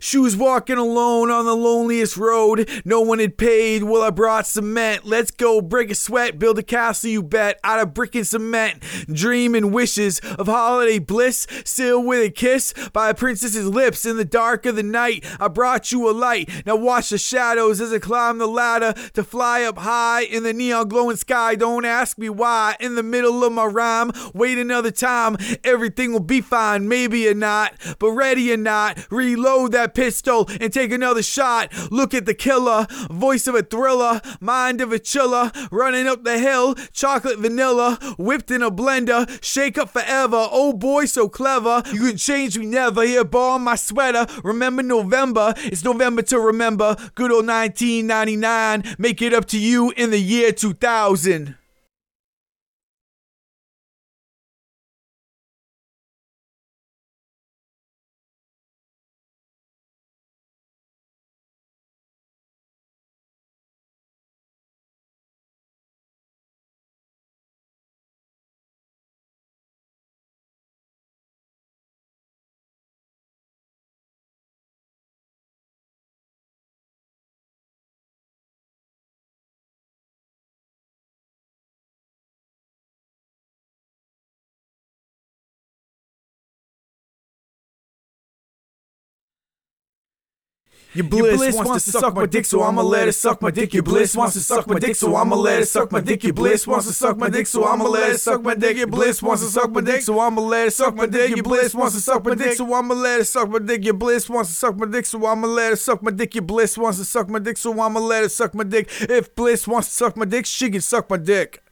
Shoes walking alone on the loneliest road. No one had paid. Well, I brought cement. Let's go break a sweat, build a castle, you bet, out of brick and cement. Dreaming wishes of holiday bliss, sealed with a kiss by a princess's lips in the dark of the night. I brought you a light. Now watch the shadows as I climb the ladder to fly up high in the neon glowing sky. Don't ask me why. In the middle of my rhyme, wait another time. Everything will be fine. Maybe or not, but ready or not. Reload that pistol and take another shot. Look at the killer, voice of a thriller, mind of a chiller, running up the hill, chocolate vanilla, whipped in a blender, shake up forever. Oh boy, so clever. You can change me never. Here, ball on my sweater. Remember November? It's November to remember. Good old 1999. Make it up to you in the year 2000. Your bliss, wants, to suck my dick, so I'ma let it suck my dick. Your bliss wants to suck my dick, so I'ma let it suck my dick. Your bliss wants to suck my dick, so I'ma let it suck my dick. Your bliss wants to suck my dick, so I'ma let it suck my dick. Your bliss wants to suck my dick, so I'ma let it suck my dick. Your bliss wants to suck my dick, so I'ma let it suck my dick. Your bliss wants to suck my dick, so I'ma let it suck my dick. If bliss wants to suck my dick, she can suck my dick.